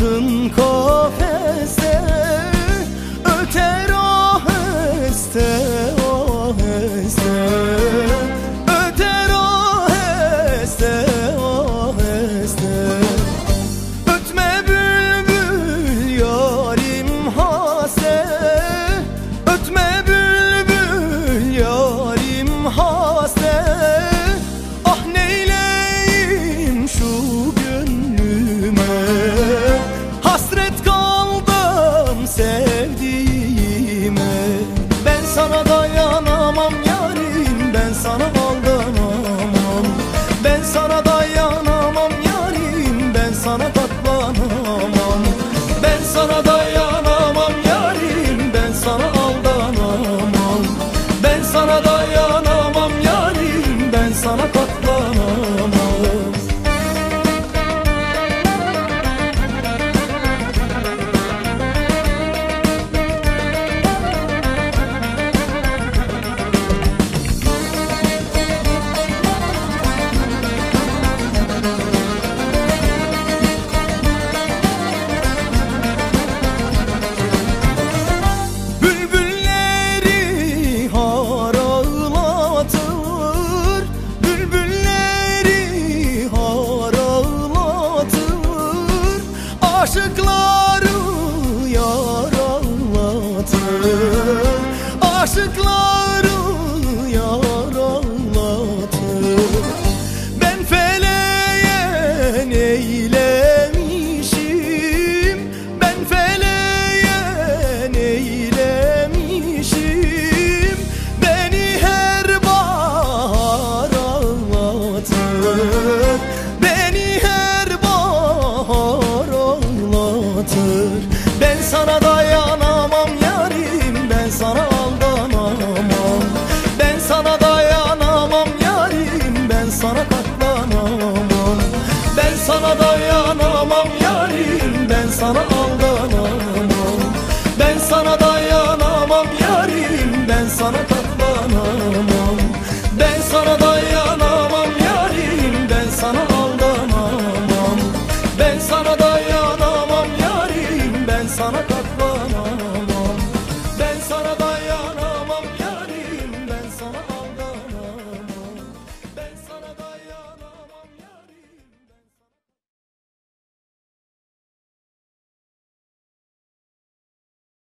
altın sana Aşıklar yar anlatır Aşıklar yar anlatır Ben feleğe neylemişim? Ben feleğe neylemişim? Beni her bahar anlatır sana aldanamam. Ben sana dayanamam yarim ben sana katlanamam Ben sana dayanamam yarim ben sana aldanamam. Ben sana dayanamam